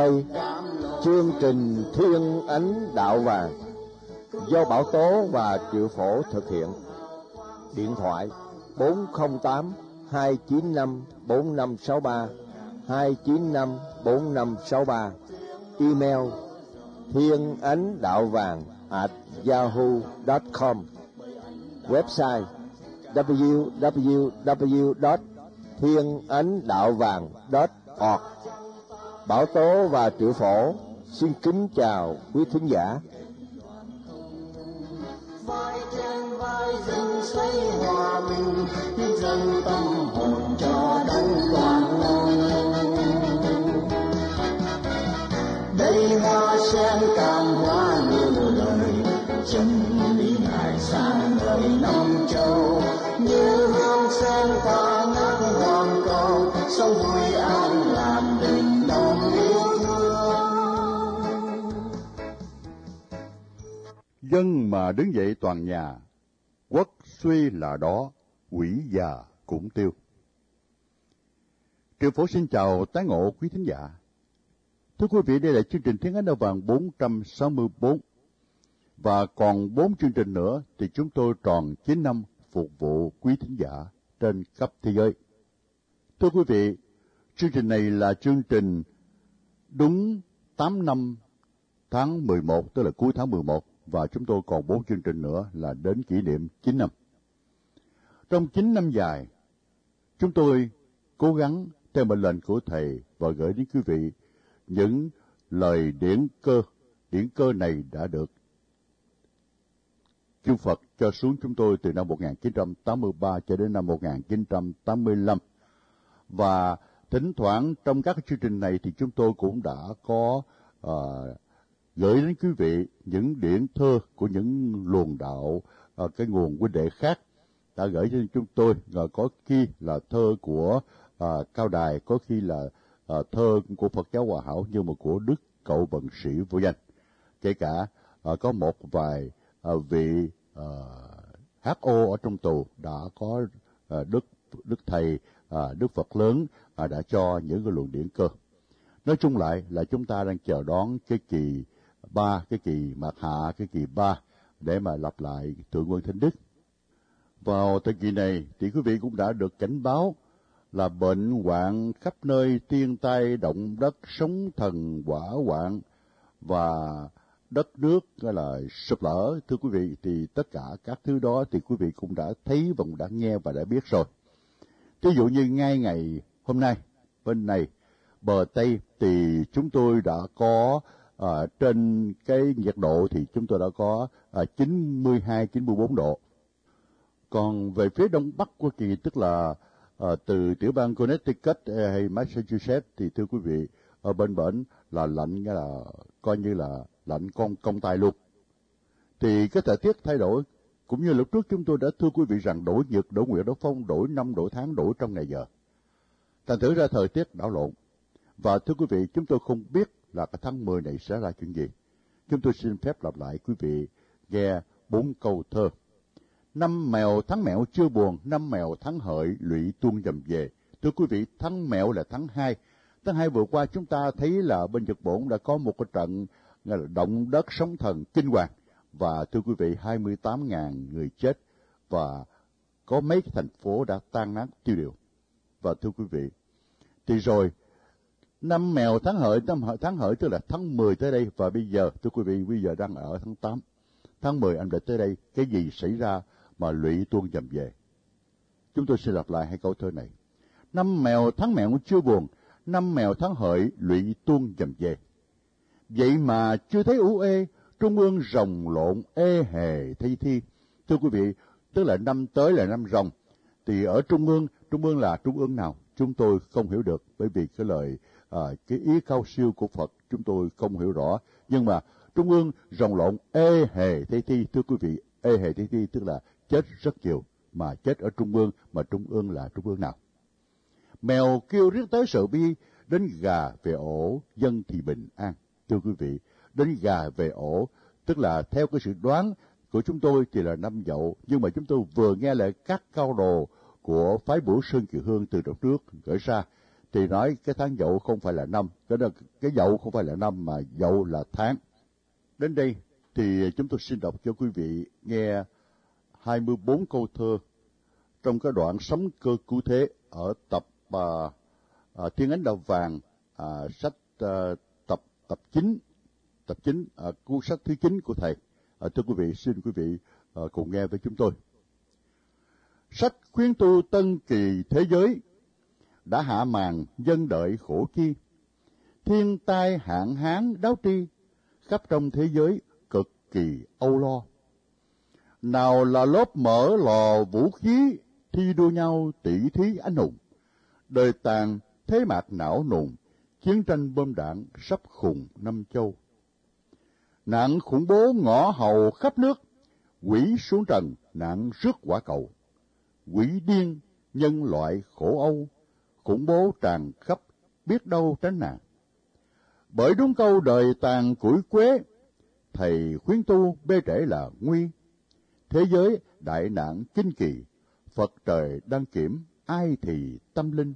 Đây, chương trình Thiên Ánh Đạo Vàng do Bảo Tố và Triệu Phổ thực hiện. Điện thoại 408 295 4563 295 4563 Email thiên ánh đạo vàng at yahoo.com Website www.thienanhdaovàng.org Bảo Tố và Triệu Phổ, xin kính chào quý thính giả. vai trên vai dâng xây hòa bình dâng tâm hồn cho đấng toàn Dân mà đứng dậy toàn nhà, quốc suy là đó, quỷ già cũng tiêu. Triệu phổ xin chào tái ngộ quý thính giả. Thưa quý vị, đây là chương trình Thiên Ánh Đầu Vàng 464. Và còn 4 chương trình nữa thì chúng tôi tròn 9 năm phục vụ quý thính giả trên khắp thế giới. Thưa quý vị, chương trình này là chương trình đúng 8 năm tháng 11, tức là cuối tháng 11, và chúng tôi còn bốn chương trình nữa là đến kỷ niệm 9 năm. Trong 9 năm dài, chúng tôi cố gắng theo mệnh lệnh của Thầy và gửi đến quý vị những lời điển cơ. Điển cơ này đã được Chư Phật cho xuống chúng tôi từ năm 1983 cho đến năm 1985. Và thỉnh thoảng trong các chương trình này thì chúng tôi cũng đã có uh, gửi đến quý vị những điển thơ của những luồng đạo, à, cái nguồn huynh đệ khác đã gửi cho chúng tôi. Rồi có khi là thơ của à, Cao Đài, có khi là à, thơ của Phật giáo Hòa Hảo nhưng mà của Đức Cậu Bận Sĩ Vô Danh. Kể cả à, có một vài à, vị à, hát HO ở trong tù đã có à, Đức Đức Thầy, à, Đức Phật lớn à, đã cho những cái luồng điển cơ. Nói chung lại là chúng ta đang chờ đón cái kỳ ba, cái kỳ mạt hạ, cái kỳ ba để mà lặp lại Thượng Quân Thánh Đức. Vào thời kỳ này thì quý vị cũng đã được cảnh báo là bệnh hoạn khắp nơi thiên tai động đất sóng thần hỏa hoạn và đất nước gọi là sụp lở thưa quý vị thì tất cả các thứ đó thì quý vị cũng đã thấy và cũng đã nghe và đã biết rồi. Ví dụ như ngay ngày hôm nay bên này bờ Tây thì chúng tôi đã có à, trên cái nhiệt độ thì chúng tôi đã có à, 92 94 độ. Còn về phía đông bắc của kỳ tức là à, từ tiểu bang Connecticut ờ, hay Massachusetts thì thưa quý vị ở bên bển là lạnh nghĩa là coi như là lạnh con công tay luôn. Thì cái thời tiết thay đổi cũng như lúc trước chúng tôi đã thưa quý vị rằng đổi nhiệt đổi nguyệt, đổi phong, đổi năm, đổi tháng, đổi trong ngày giờ. Thành thử ra thời tiết đảo lộn. Và thưa quý vị, chúng tôi không biết là cái tháng 10 này sẽ ra chuyện gì. Chúng tôi xin phép lặp lại quý vị nghe bốn câu thơ. Năm mèo tháng mèo chưa buồn, năm mèo tháng hợi lụy tuôn dầm về. Thưa quý vị, tháng mèo là tháng 2. Tháng 2 vừa qua chúng ta thấy là bên Nhật Bản đã có một cái trận là động đất sóng thần kinh hoàng. Và thưa quý vị, 28.000 người chết và có mấy cái thành phố đã tan nát tiêu điều. Và thưa quý vị, thì rồi năm mèo tháng hợi, năm hợi, tháng hợi tức là tháng 10 tới đây và bây giờ, thưa quý vị, bây giờ đang ở tháng 8. Tháng 10 anh lịch tới đây, cái gì xảy ra mà lụy tuôn dầm về? Chúng tôi xin lặp lại hai câu thơ này. Năm mèo tháng mèo chưa buồn, năm mèo tháng hợi lụy tuôn dầm về. Vậy mà chưa thấy ủ ê, trung ương rồng lộn ê hề thi thi. thưa quý vị, tức là năm tới là năm rồng. Thì ở Trung ương, Trung ương là Trung ương nào? Chúng tôi không hiểu được bởi vì cái lời, à, cái ý cao siêu của Phật chúng tôi không hiểu rõ. Nhưng mà Trung ương rồng lộn ê hề thế thi, thưa quý vị, ê hề thế thi tức là chết rất nhiều, mà chết ở Trung ương, mà Trung ương là Trung ương nào? Mèo kêu riết tới sợ bi, đến gà về ổ, dân thì bình an. Thưa quý vị, đến gà về ổ, tức là theo cái sự đoán của chúng tôi thì là năm dậu, nhưng mà chúng tôi vừa nghe lại các cao đồ của phái bửu Sơn Kiều Hương từ trong trước gửi ra, thì nói cái tháng dậu không phải là năm, cái, đó, cái dậu không phải là năm mà dậu là tháng. Đến đây thì chúng tôi xin đọc cho quý vị nghe 24 câu thơ trong cái đoạn sấm cơ cứu thế ở tập uh, uh, Thiên Ánh Đào Vàng, uh, sách uh, tập tập 9, tập 9, uh, cuốn sách thứ 9 của Thầy. Uh, thưa quý vị, xin quý vị uh, cùng nghe với chúng tôi. Sách khuyến tu tân kỳ thế giới đã hạ màn dân đợi khổ chi. Thiên tai hạn hán đáo tri, khắp trong thế giới cực kỳ âu lo. Nào là lớp mở lò vũ khí, thi đua nhau tỷ thí anh hùng. Đời tàn thế mạc não nùng, chiến tranh bom đạn sắp khùng năm châu. Nạn khủng bố ngõ hầu khắp nước, quỷ xuống trần nạn rước quả cầu. Quỷ điên, nhân loại khổ âu, khủng bố tràn khắp, biết đâu tránh nạn. Bởi đúng câu đời tàn củi quế, thầy khuyến tu bê trễ là nguy. Thế giới đại nạn kinh kỳ, Phật trời đang kiểm, ai thì tâm linh.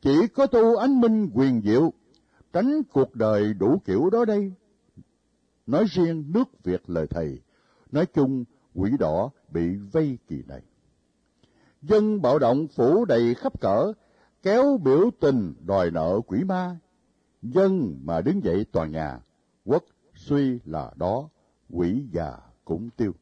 Chỉ có tu ánh minh quyền diệu, tránh cuộc đời đủ kiểu đó đây. Nói riêng nước Việt lời thầy, nói chung quỷ đỏ bị vây kỳ này. Dân bạo động phủ đầy khắp cỡ, kéo biểu tình đòi nợ quỷ ma. Dân mà đứng dậy toàn nhà, quốc suy là đó, quỷ già cũng tiêu.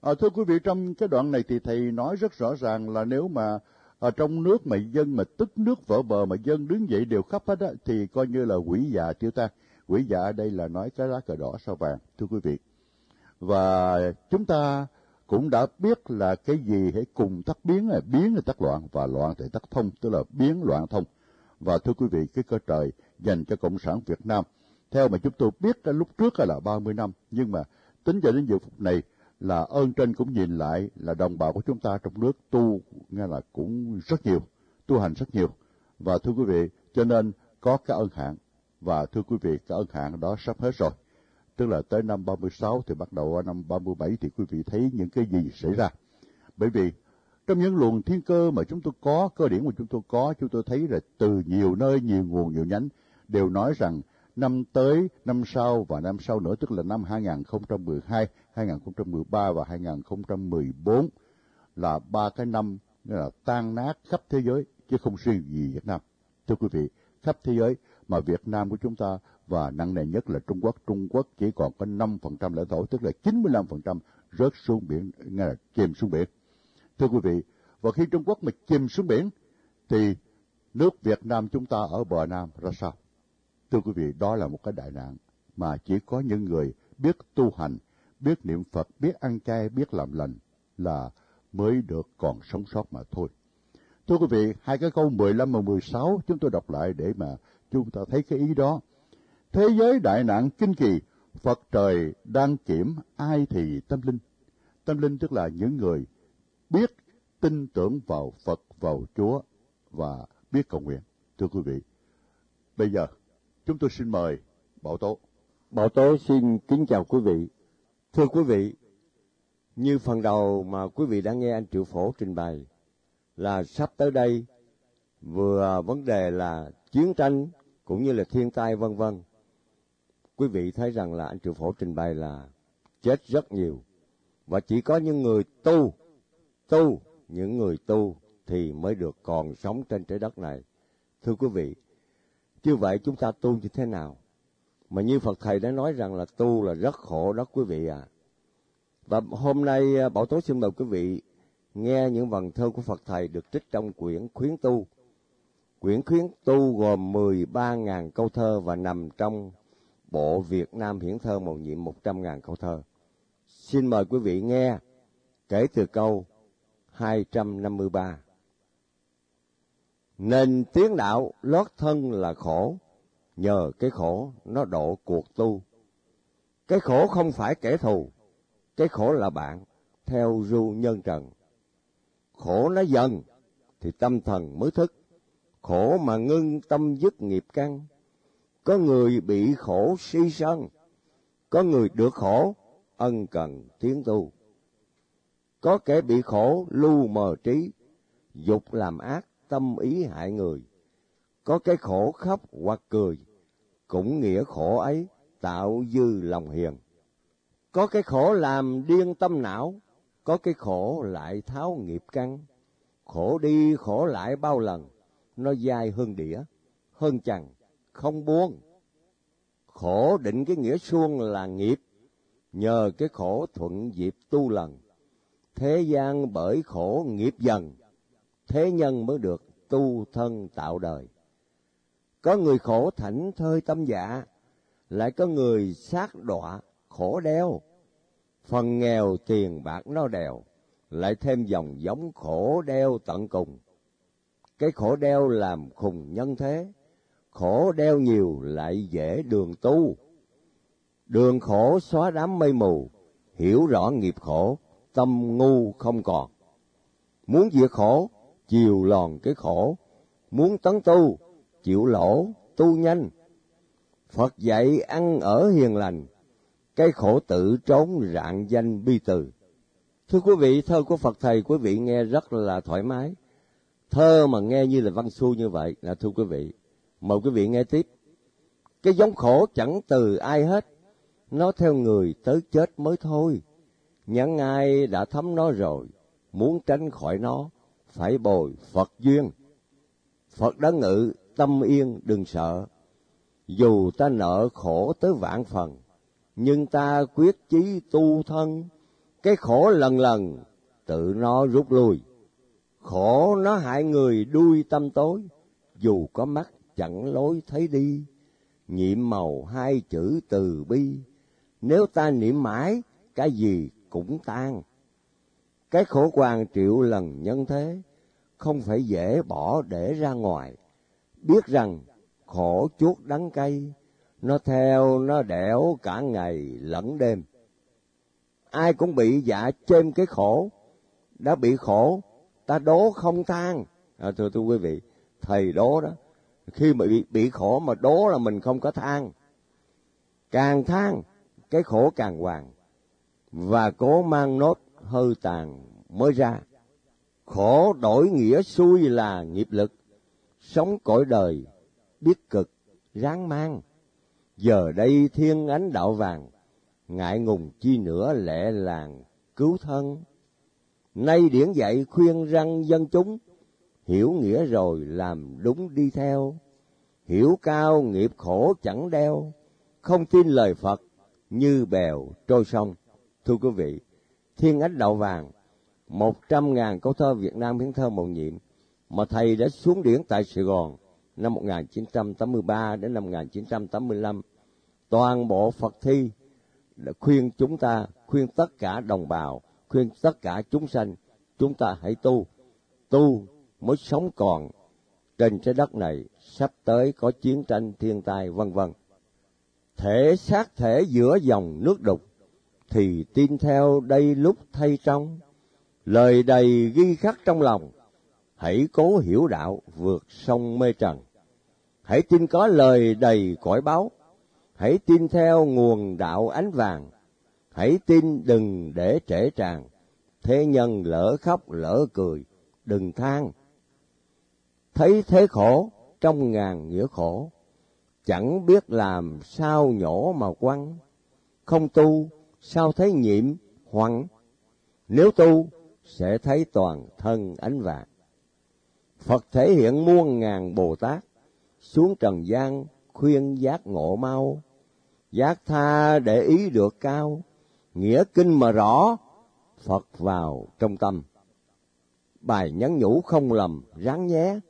À, thưa quý vị, trong cái đoạn này thì thầy nói rất rõ ràng là nếu mà ở trong nước mà dân mà tức nước vỡ bờ mà dân đứng dậy đều khắp hết á, thì coi như là quỷ già tiêu tan. Quỷ già ở đây là nói cái lá cờ đỏ sao vàng, thưa quý vị. Và chúng ta cũng đã biết là cái gì hãy cùng tắt biến là biến là tắt loạn, và loạn thì tắt thông, tức là biến loạn thông. Và thưa quý vị, cái cơ trời dành cho cộng sản Việt Nam, theo mà chúng tôi biết cái lúc trước là 30 năm, nhưng mà tính cho đến giờ phút này là ơn trên cũng nhìn lại là đồng bào của chúng ta trong nước tu, nghe là cũng rất nhiều, tu hành rất nhiều. Và thưa quý vị, cho nên có cái ơn hạn và thưa quý vị, cái ơn hạn đó sắp hết rồi tức là tới năm 36 thì bắt đầu ở năm 37 thì quý vị thấy những cái gì xảy ra. Bởi vì trong những luồng thiên cơ mà chúng tôi có, cơ điển mà chúng tôi có, chúng tôi thấy là từ nhiều nơi, nhiều nguồn, nhiều nhánh đều nói rằng năm tới, năm sau và năm sau nữa tức là năm 2012, 2013 và 2014 là ba cái năm là tan nát khắp thế giới chứ không riêng gì Việt Nam. Thưa quý vị, khắp thế giới mà Việt Nam của chúng ta và nặng nề nhất là Trung Quốc. Trung Quốc chỉ còn có 5% lãnh thổ, tức là 95% rớt xuống biển, nghe là chìm xuống biển. Thưa quý vị, và khi Trung Quốc mà chìm xuống biển, thì nước Việt Nam chúng ta ở bờ Nam ra sao? Thưa quý vị, đó là một cái đại nạn mà chỉ có những người biết tu hành, biết niệm Phật, biết ăn chay, biết làm lành là mới được còn sống sót mà thôi. Thưa quý vị, hai cái câu 15 và 16 chúng tôi đọc lại để mà chúng ta thấy cái ý đó. Thế giới đại nạn kinh kỳ, Phật trời đang kiểm ai thì tâm linh. Tâm linh tức là những người biết tin tưởng vào Phật, vào Chúa và biết cầu nguyện. Thưa quý vị, bây giờ chúng tôi xin mời Bảo Tố. Bảo Tố xin kính chào quý vị. Thưa quý vị, như phần đầu mà quý vị đã nghe anh Triệu Phổ trình bày, là sắp tới đây vừa vấn đề là chiến tranh cũng như là thiên tai vân vân. Quý vị thấy rằng là anh Triệu Phổ trình bày là chết rất nhiều và chỉ có những người tu tu những người tu thì mới được còn sống trên trái đất này. Thưa quý vị, như vậy chúng ta tu như thế nào? Mà như Phật Thầy đã nói rằng là tu là rất khổ đó quý vị à. Và hôm nay à, Bảo Tố xin mời quý vị nghe những vần thơ của Phật Thầy được trích trong quyển Khuyến Tu. Quyển Khuyến Tu gồm 13.000 câu thơ và nằm trong bộ Việt Nam hiển thơ màu nhiệm 100.000 câu thơ. Xin mời quý vị nghe kể từ câu 253. Nên tiếng đạo lót thân là khổ, nhờ cái khổ nó độ cuộc tu. Cái khổ không phải kẻ thù, cái khổ là bạn, theo du nhân trần. Khổ nó dần, thì tâm thần mới thức. Khổ mà ngưng tâm dứt nghiệp căn. Có người bị khổ si sân, có người được khổ, ân cần tiến tu. Có kẻ bị khổ lưu mờ trí, dục làm ác, tâm ý hại người. Có cái khổ khóc hoặc cười, cũng nghĩa khổ ấy tạo dư lòng hiền. Có cái khổ làm điên tâm não, có cái khổ lại tháo nghiệp căn. Khổ đi khổ lại bao lần, nó dài hơn đĩa, hơn chằng, không buông. Khổ định cái nghĩa suông là nghiệp, nhờ cái khổ thuận dịp tu lần. Thế gian bởi khổ nghiệp dần, thế nhân mới được tu thân tạo đời. Có người khổ thảnh thơi tâm dạ, lại có người sát đọa khổ đeo. Phần nghèo tiền bạc nó đèo, lại thêm dòng giống khổ đeo tận cùng. Cái khổ đeo làm khùng nhân thế, khổ đeo nhiều lại dễ đường tu. Đường khổ xóa đám mây mù, hiểu rõ nghiệp khổ, tâm ngu không còn. Muốn diệt khổ, chiều lòn cái khổ, muốn tấn tu, chịu lỗ, tu nhanh. Phật dạy ăn ở hiền lành, cái khổ tự trốn rạng danh bi từ. Thưa quý vị, thơ của Phật Thầy quý vị nghe rất là thoải mái. Thơ mà nghe như là văn xuôi như vậy là thưa quý vị. Mời quý vị nghe tiếp. Cái giống khổ chẳng từ ai hết, nó theo người tới chết mới thôi. Những ai đã thấm nó rồi, muốn tránh khỏi nó, phải bồi Phật duyên. Phật đã ngự, tâm yên đừng sợ. Dù ta nợ khổ tới vạn phần, nhưng ta quyết chí tu thân, cái khổ lần lần tự nó rút lui. Khổ nó hại người đuôi tâm tối, dù có mắt chẳng lối thấy đi. Nhiệm màu hai chữ từ bi, nếu ta niệm mãi, cái gì cũng tan. Cái khổ quan triệu lần nhân thế, không phải dễ bỏ để ra ngoài. Biết rằng khổ chuốt đắng cay, nó theo nó đẻo cả ngày lẫn đêm. Ai cũng bị dạ chêm cái khổ, đã bị khổ, ta đố không than. À, thưa thưa quý vị, thầy đố đó, khi mà bị, bị khổ mà đố là mình không có than. Càng than, cái khổ càng hoàng, và cố mang nốt hơi tàn mới ra. Khổ đổi nghĩa xui là nghiệp lực, sống cõi đời, biết cực, ráng mang. Giờ đây thiên ánh đạo vàng, ngại ngùng chi nữa lẽ làng, cứu thân. Nay điển dạy khuyên răng dân chúng, hiểu nghĩa rồi làm đúng đi theo. Hiểu cao nghiệp khổ chẳng đeo, không tin lời Phật như bèo trôi sông. Thưa quý vị, thiên ánh đạo vàng, một trăm ngàn câu thơ Việt Nam hiến thơ mầu nhiệm mà thầy đã xuống điển tại Sài Gòn năm 1983 đến năm 1985 toàn bộ Phật thi đã khuyên chúng ta, khuyên tất cả đồng bào, khuyên tất cả chúng sanh, chúng ta hãy tu, tu mới sống còn trên trái đất này, sắp tới có chiến tranh, thiên tai, vân vân. Thể xác thể giữa dòng nước đục, thì tin theo đây lúc thay trong, lời đầy ghi khắc trong lòng, hãy cố hiểu đạo vượt sông mê trần. Hãy tin có lời đầy cõi báo, hãy tin theo nguồn đạo ánh vàng, hãy tin đừng để trễ tràn, thế nhân lỡ khóc lỡ cười, đừng than. Thấy thế khổ trong ngàn nghĩa khổ, chẳng biết làm sao nhổ mà quăng, không tu sao thấy nhiệm hoằng, nếu tu sẽ thấy toàn thân ánh vàng. Phật thể hiện muôn ngàn Bồ Tát xuống trần gian khuyên giác ngộ mau, giác tha để ý được cao, nghĩa kinh mà rõ, Phật vào trong tâm. Bài nhắn nhủ không lầm, ráng nhé,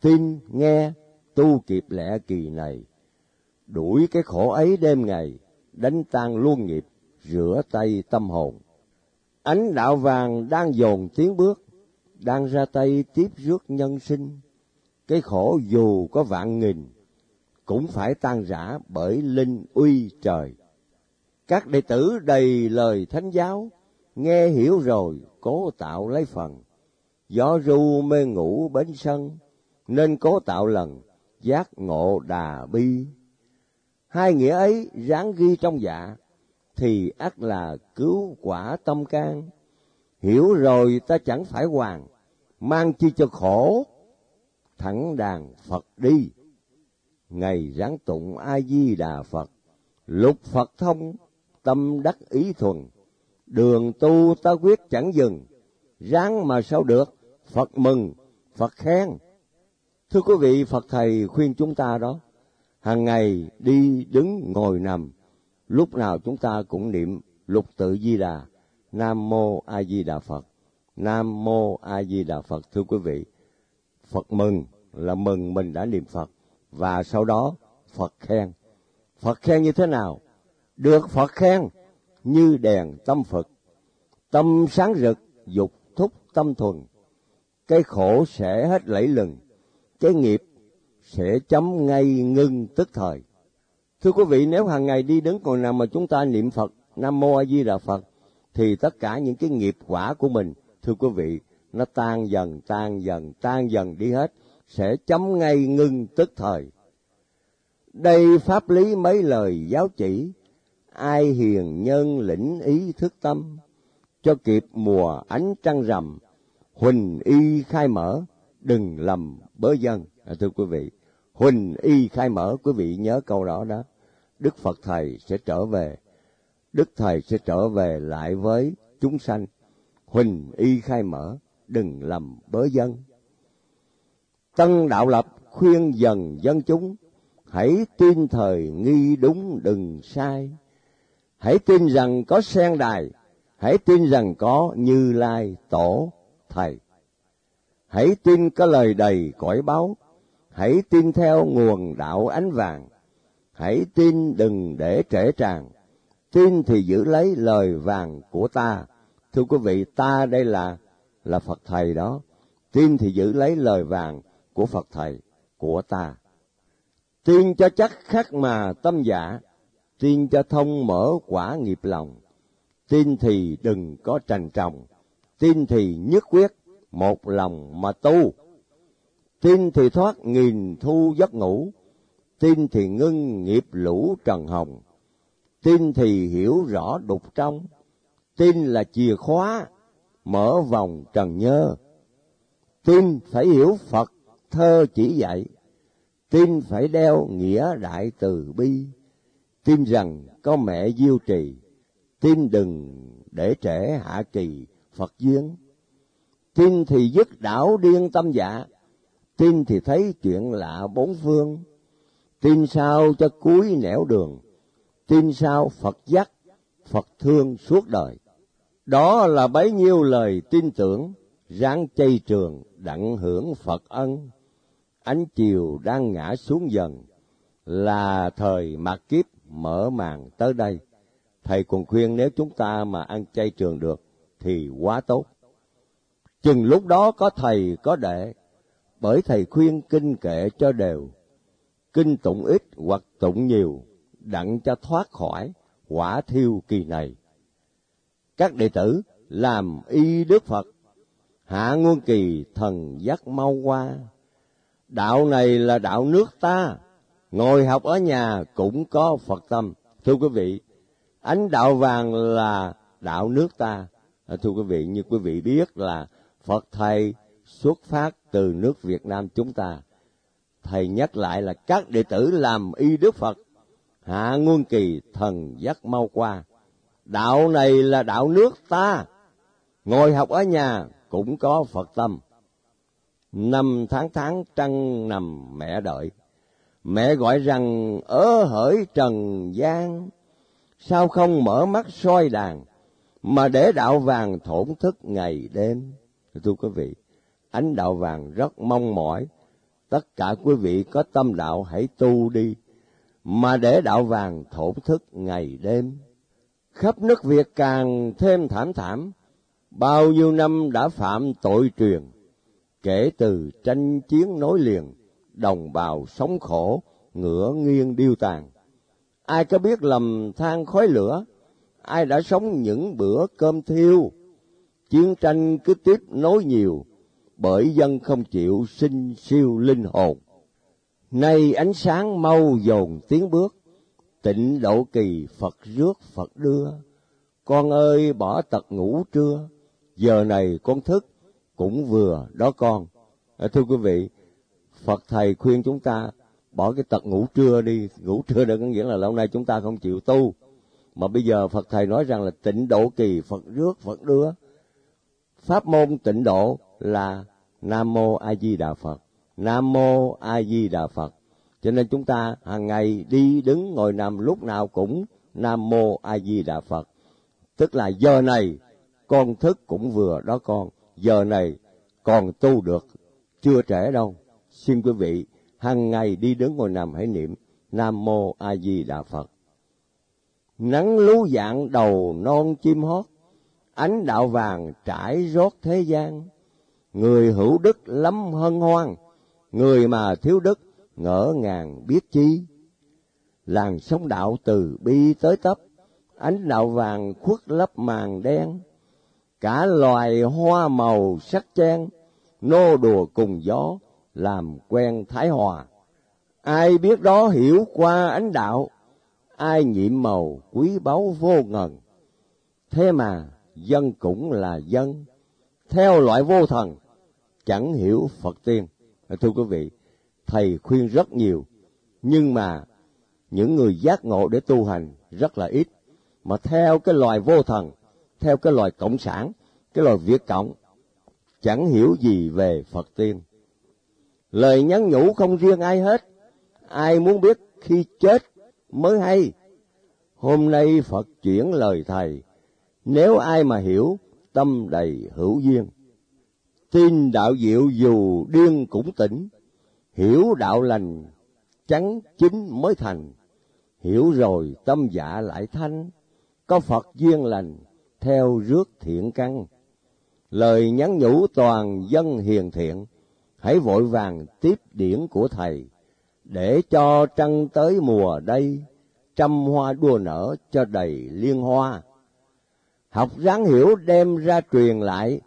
tin, nghe, tu kịp lẽ kỳ này, đuổi cái khổ ấy đêm ngày, đánh tan luôn nghiệp, rửa tay tâm hồn. Ánh đạo vàng đang dồn tiến bước, đang ra tay tiếp rước nhân sinh. Cái khổ dù có vạn nghìn, cũng phải tan rã bởi linh uy trời. Các đệ tử đầy lời thánh giáo, nghe hiểu rồi cố tạo lấy phần. Gió ru mê ngủ bến sân, nên cố tạo lần, giác ngộ đà bi. Hai nghĩa ấy ráng ghi trong dạ, thì ắt là cứu quả tâm can. Hiểu rồi ta chẳng phải hoàng, mang chi cho khổ, thẳng đàn Phật đi. Ngày ráng tụng A-di-đà Phật, lục Phật thông, tâm đắc ý thuần. Đường tu ta quyết chẳng dừng, ráng mà sao được, Phật mừng, Phật khen. Thưa quý vị, Phật Thầy khuyên chúng ta đó, hàng ngày đi đứng ngồi nằm, lúc nào chúng ta cũng niệm lục tự di đà, Nam Mô A Di Đà Phật, Nam Mô A Di Đà Phật. Thưa quý vị, Phật mừng là mừng mình đã niệm Phật, và sau đó Phật khen. Phật khen như thế nào? Được Phật khen như đèn tâm Phật, tâm sáng rực, dục thúc tâm thuần. Cái khổ sẽ hết lẫy lừng, cái nghiệp sẽ chấm ngay ngưng tức thời. Thưa quý vị, nếu hàng ngày đi đứng còn nào mà chúng ta niệm Phật, Nam Mô A Di Đà Phật, thì tất cả những cái nghiệp quả của mình, thưa quý vị, nó tan dần, tan dần, tan dần đi hết, sẽ chấm ngay ngưng tức thời. Đây pháp lý mấy lời giáo chỉ, ai hiền nhân lĩnh ý thức tâm, cho kịp mùa ánh trăng rằm, huỳnh y khai mở, đừng lầm bớ dân. À, thưa quý vị, huỳnh y khai mở, quý vị nhớ câu đó đó. Đức Phật Thầy sẽ trở về, Đức Thầy sẽ trở về lại với chúng sanh. Huỳnh y khai mở, đừng lầm bớ dân. Tân Đạo Lập khuyên dần dân chúng, hãy tin thời nghi đúng đừng sai. Hãy tin rằng có sen đài, hãy tin rằng có Như Lai Tổ Thầy. Hãy tin có lời đầy cõi báo, hãy tin theo nguồn đạo ánh vàng. Hãy tin đừng để trễ tràn, tin thì giữ lấy lời vàng của ta. Thưa quý vị, ta đây là là Phật Thầy đó. Tin thì giữ lấy lời vàng của Phật Thầy, của ta. Tin cho chắc khắc mà tâm dạ, tin cho thông mở quả nghiệp lòng. Tin thì đừng có trành trồng, tin thì nhất quyết, một lòng mà tu. Tin thì thoát nghìn thu giấc ngủ, tin thì ngưng nghiệp lũ trần hồng. Tin thì hiểu rõ đục trong, tin là chìa khóa, mở vòng trần nhơ. Tin phải hiểu Phật thơ chỉ dạy, tin phải đeo nghĩa đại từ bi, tin rằng có mẹ diêu trì, tin đừng để trẻ hạ kỳ Phật duyên. Tin thì dứt đảo điên tâm dạ, tin thì thấy chuyện lạ bốn phương, tin sao cho cuối nẻo đường, tin sao Phật dắt, Phật thương suốt đời. Đó là bấy nhiêu lời tin tưởng, ráng chay trường đặng hưởng Phật ân ánh chiều đang ngã xuống dần, là thời mạt kiếp mở màn tới đây. Thầy còn khuyên nếu chúng ta mà ăn chay trường được thì quá tốt. Chừng lúc đó có thầy có đệ, bởi thầy khuyên kinh kệ cho đều. Kinh tụng ít hoặc tụng nhiều, đặng cho thoát khỏi quả thiêu kỳ này. Các đệ tử làm y Đức Phật, hạ nguồn kỳ thần giác mau qua, đạo này là đạo nước ta, ngồi học ở nhà cũng có Phật tâm. Thưa quý vị, ánh đạo vàng là đạo nước ta. Thưa quý vị, như quý vị biết là Phật Thầy xuất phát từ nước Việt Nam chúng ta. Thầy nhắc lại là các đệ tử làm y Đức Phật, hạ nguồn kỳ thần giác mau qua. Đạo này là đạo nước ta, ngồi học ở nhà cũng có Phật tâm năm tháng tháng trăng nằm mẹ đợi mẹ gọi rằng ớ hỡi trần gian sao không mở mắt soi đàn mà để đạo vàng thổn thức ngày đêm thưa quý vị ánh đạo vàng rất mong mỏi. Tất cả quý vị có tâm đạo hãy tu đi mà để đạo vàng thổn thức ngày đêm. Khắp nước Việt càng thêm thảm thảm, bao nhiêu năm đã phạm tội truyền, kể từ tranh chiến nối liền, đồng bào sống khổ, ngửa nghiêng điêu tàn. Ai có biết lầm than khói lửa, ai đã sống những bữa cơm thiêu, chiến tranh cứ tiếp nối nhiều, bởi dân không chịu sinh siêu linh hồn. Nay ánh sáng mau dồn tiến bước, tịnh độ kỳ Phật rước Phật đưa. Con ơi bỏ tật ngủ trưa, giờ này con thức cũng vừa đó con. À, thưa quý vị, Phật thầy khuyên chúng ta bỏ cái tật ngủ trưa đi, ngủ trưa đó có nghĩa là lâu nay chúng ta không chịu tu. Mà bây giờ Phật thầy nói rằng là tịnh độ kỳ Phật rước Phật đưa. Pháp môn tịnh độ là Nam mô A Di Đà Phật. Nam mô A Di Đà Phật. Cho nên chúng ta hàng ngày đi đứng ngồi nằm lúc nào cũng Nam mô A Di Đà Phật. Tức là giờ này con thức cũng vừa đó con, giờ này còn tu được, chưa trễ đâu. Xin quý vị hàng ngày đi đứng ngồi nằm hãy niệm Nam mô A Di Đà Phật. Nắng lú dạng đầu non chim hót, ánh đạo vàng trải rót thế gian. Người hữu đức lắm hân hoan, người mà thiếu đức ngỡ ngàng biết chi. Làng sóng đạo từ bi tới tấp, ánh đạo vàng khuất lấp màn đen. Cả loài hoa màu sắc chen, nô đùa cùng gió, làm quen thái hòa. Ai biết đó hiểu qua ánh đạo, ai nhiệm màu quý báu vô ngần. Thế mà dân cũng là dân, theo loại vô thần, chẳng hiểu Phật tiên. Thưa quý vị, thầy khuyên rất nhiều, nhưng mà những người giác ngộ để tu hành rất là ít. Mà theo cái loài vô thần, theo cái loài cộng sản, cái loài Việt Cộng, chẳng hiểu gì về Phật tiên. Lời nhắn nhủ không riêng ai hết, ai muốn biết khi chết mới hay. Hôm nay Phật chuyển lời Thầy, nếu ai mà hiểu, tâm đầy hữu duyên. Tin đạo diệu dù điên cũng tỉnh, hiểu đạo lành, chắn chính mới thành. Hiểu rồi tâm dạ lại thanh, có Phật duyên lành, theo rước thiện căn. Lời nhắn nhủ toàn dân hiền thiện, hãy vội vàng tiếp điển của Thầy, để cho trăng tới mùa đây, trăm hoa đua nở cho đầy liên hoa. Học ráng hiểu đem ra truyền lại,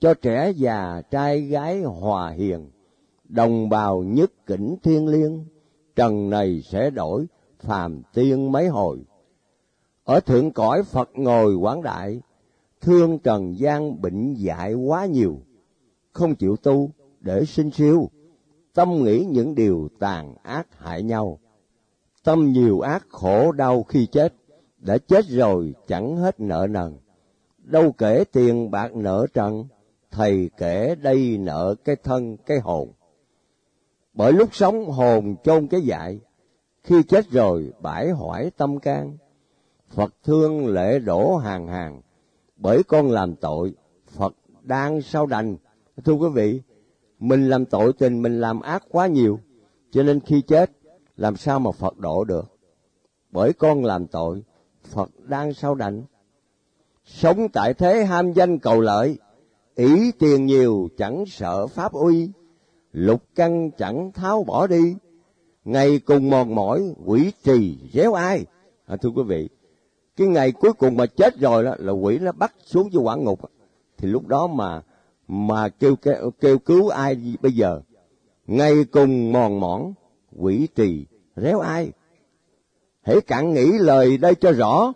cho trẻ già trai gái hòa hiền, đồng bào nhất kỉnh thiên liêng, trần này sẽ đổi phàm tiên mấy hồi. Ở thượng cõi Phật ngồi quán đại, thương trần gian bệnh dại quá nhiều, không chịu tu để sinh siêu, tâm nghĩ những điều tàn ác hại nhau. Tâm nhiều ác khổ đau khi chết, đã chết rồi chẳng hết nợ nần. Đâu kể tiền bạc nợ trần, thầy kể đây nợ cái thân cái hồn. Bởi lúc sống hồn chôn cái dại, khi chết rồi bãi hoải tâm can. Phật thương lễ đổ hàng hàng, bởi con làm tội, Phật đang sao đành. Thưa quý vị, mình làm tội tình, mình làm ác quá nhiều, cho nên khi chết, làm sao mà Phật độ được? Bởi con làm tội, Phật đang sao đành. Sống tại thế ham danh cầu lợi, ỷ tiền nhiều chẳng sợ pháp uy, lục căn chẳng tháo bỏ đi, ngày cùng mòn mỏi quỷ trì réo ai. À, thưa quý vị, cái ngày cuối cùng mà chết rồi đó là quỷ nó bắt xuống vô quả ngục, thì lúc đó mà mà kêu kêu, kêu cứu ai bây giờ? Ngày cùng mòn mỏi quỷ trì réo ai? Hãy cạn nghĩ lời đây cho rõ,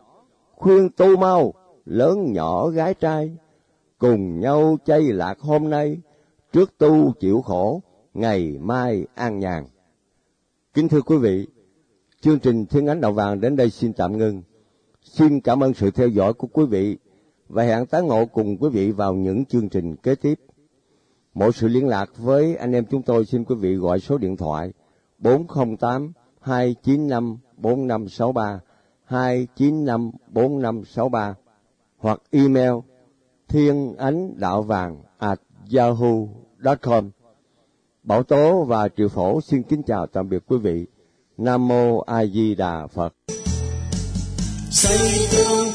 khuyên tu mau, lớn nhỏ gái trai, cùng nhau chay lạc hôm nay, trước tu chịu khổ, ngày mai an nhàn. Kính thưa quý vị, chương trình Thiên Ánh Đạo Vàng đến đây xin tạm ngưng. Xin cảm ơn sự theo dõi của quý vị và hẹn tái ngộ cùng quý vị vào những chương trình kế tiếp. Mọi sự liên lạc với anh em chúng tôi xin quý vị gọi số điện thoại 408 295 4563 295 4563 hoặc email thiên ánh đạo vàng at yahoo.com Bảo Tố và Triệu Phổ xin kính chào tạm biệt quý vị. Nam Mô A Di Đà Phật. Xây tương